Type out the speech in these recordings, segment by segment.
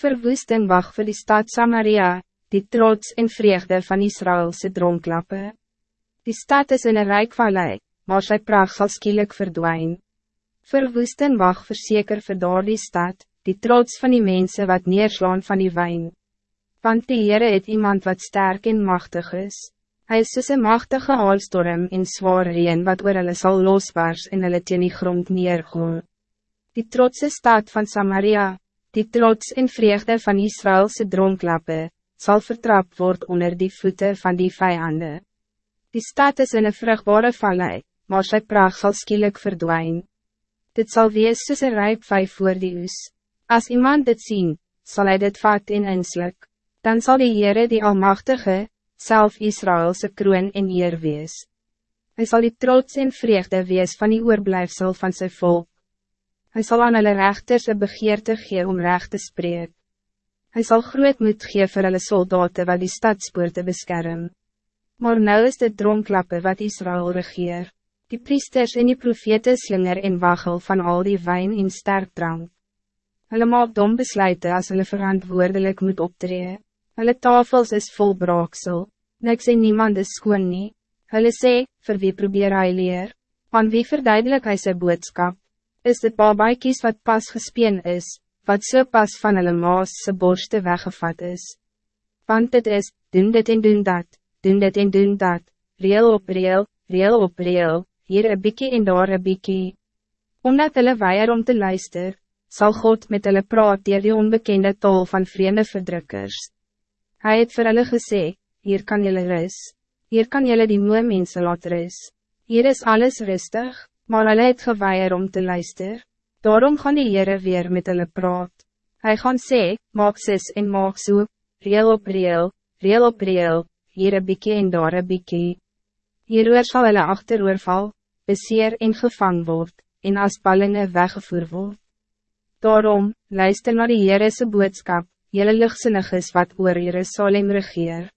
verwoesting wacht voor die stad Samaria, die trots en vreugde van Israëlse dronklappe. Die stad is in een rijk vallei, maar sy pracht sal skielik verdwijn. Verwoesting wacht verzeker vir daar die stad, die trots van die mensen wat neerslaan van die wijn. Want die Heere het iemand wat sterk en machtig is. Hij is soos een machtige haalstorm en zwaar reen wat oor hulle sal losbaars en hulle teen die grond neergooi. Die trotse stad van Samaria, die trots en vreugde van Israëlse dronklappe, zal vertrapt worden onder die voeten van die vijanden. Die stad is in een vruchtbare vallei, maar sy pracht zal skielik verdwijnen. Dit zal wees soos een rijp vijf voor die oes. Als iemand dit zien, zal hij dit vat in inslik. Dan zal die Heere die Almachtige, zelf Israëlse kroon en eer wees. Hij zal die trots en vreugde wees van die oorblijfsel van zijn volk. Hij zal aan hulle rechters een begeerte gee om recht te spreken. Hij zal groot moed gee vir hulle soldaten wat die stadspoorte beskerm. Maar nou is dit dronklappe wat Israël regeer. Die priesters en die profete slinger en wagel van al die wijn en sterk drank. Hulle maak dom besluiten as hulle verantwoordelijk moet optreden. Hulle tafels is vol braaksel, niks en niemand is skoon nie. Hulle sê, vir wie probeer hy leer? Aan wie verduidelik hy sy boodskap? Is dit babaikies wat pas gespeen is, wat so pas van hulle maas sy borste weggevat is? Want het is, doen dit en doen dat, doen dit en doen dat, reel op reel, reel op reel, hier een bikkie en daar een bikkie. Omdat hulle weier om te luister, zal God met hulle praat dier die onbekende tol van vreemde verdrukkers. Hij het vir hulle gesê, hier kan julle ris, hier kan julle die moe mense laat ris, hier is alles rustig, maar hulle het geweier om te luister, daarom gaan die Heere weer met hulle praat. Hij gaan sê, maak sis en maak so, reel op reel, reel op reel, hier een bikkie en daar een bikkie. Hieroor sal hulle achteroorval, beseer en gevang word, en as ballinge weggevoer word. Daarom, luister naar die Heerese boodskap, jelle lichtsinnig is wat oor Jerusalem regeer.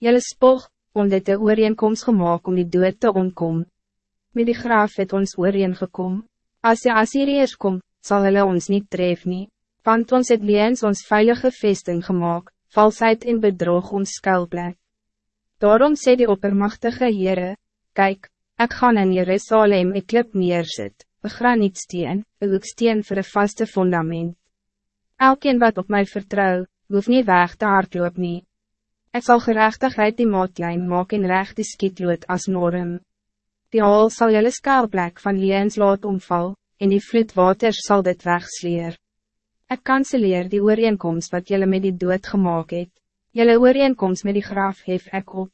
Jelle spog, om dit de ooreenkomst gemaakt om die dood te ontkom. Met die graaf het ons ooreen gekom. As die Assyriërs kom, zal hulle ons niet tref nie, want ons het leens ons veilige vesting gemaakt, valsheid en bedrog ons skuilplek. Daarom sê die oppermachtige Heere, Kijk, ik ga in Jerusalem een klip neerzet, een graniedsteen, een hoeksteen voor een vaste fundament. Elkeen wat op mij vertrouw, hoef niet weg te hardloop nie. Ek sal gerechtigheid die maatlijn maak en recht die skietlood as norm. Die haal sal jylle skaalplek van leens laat omval, en die vloedwaters zal dit wegsleer. Ek kanseleer die ooreenkomst wat jylle met die dood gemaakt het. Jylle ooreenkomst met die graf hef ek op.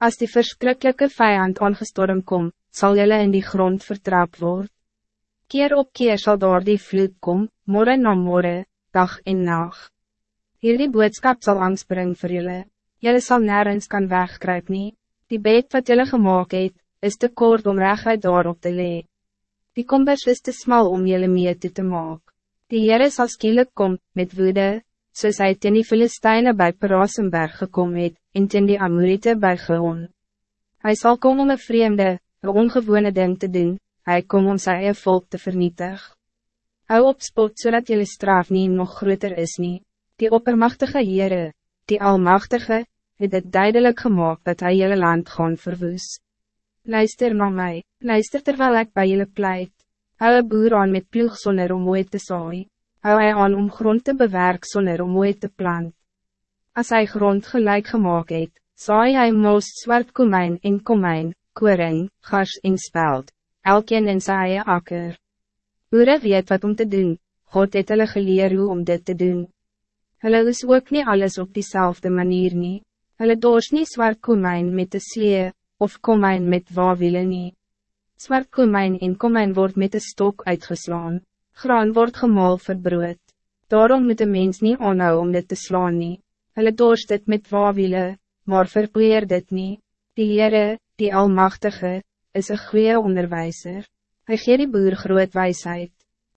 Als die verschrikkelijke vijand aangestorm kom, zal jylle in die grond vertrap word. Keer op keer zal daar die vloed kom, morgen na morgen, dag en nacht. Hierdie boodskap zal angst brengen voor jullie. Jullie zal nergens kan wegkruip nie. Die bed wat jullie gemaakt het, is te kort om rechtheid daarop te lee. Die kombers is te smal om jullie mee te, te maak. Die Heere sal skielik kom, met woede, soos hy ten die Filisteine by Parasenberg gekom het, en ten die Amorite by Geon. Hy sal kom om een vreemde, een ongewone ding te doen, hij kom om sy eie volk te vernietigen. Hou op spot zodat jullie straf niet nog groter is nie. Die oppermachtige Heere, die Almachtige, het het duidelijk gemaakt dat hij jullie land gaan verwoes. Luister naar mij, luister terwijl ik bij jullie pleit. Hou een boer aan met ploeg zonder om mooi te saai. Hou hij aan om grond te bewerk zonder om mooi te plant. Als hij grond gelijk gemaakt het, saai hij moos zwart komijn en komijn, koring, gas en speld, elkeen in sy eie akker. Boere weet wat om te doen, God het hulle geleer hoe om dit te doen. Hulle is ook niet alles op diezelfde manier nie. Hulle doos nie zwart komijn met de slee, of komijn met wawiele nie. Zwart komijn en komijn wordt met de stok uitgeslaan. Graan wordt gemaal vir brood. Daarom moet de mens niet aanhou om dit te slaan nie. Hulle doos dit met wawiele, maar verpoeer dit nie. Die Heere, die Almachtige, is een goede onderwijzer. Hij gee die boer groot wijsheid.